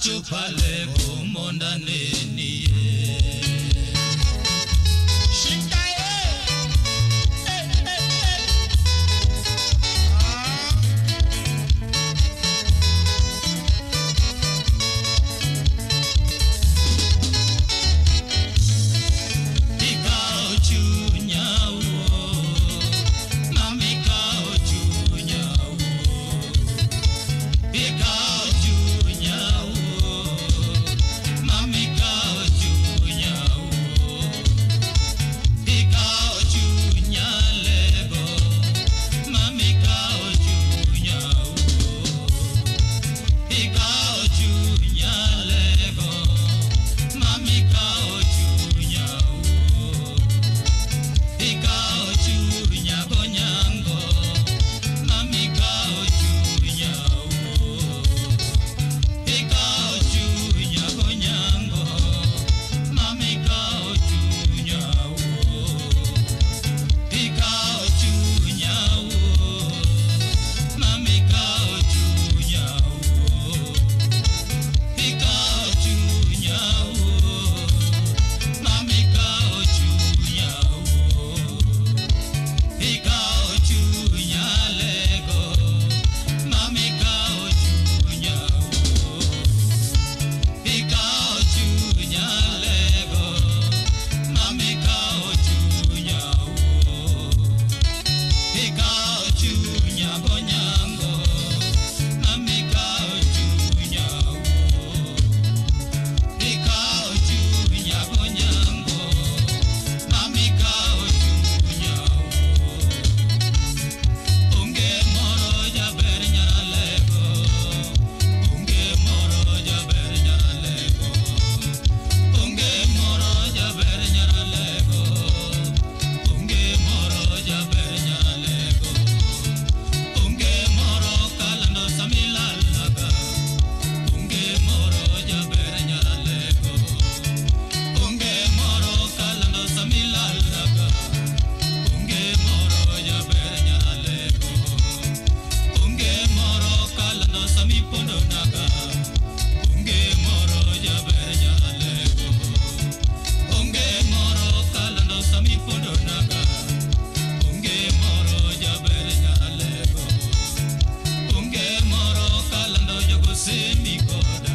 machu pale humo ndani to be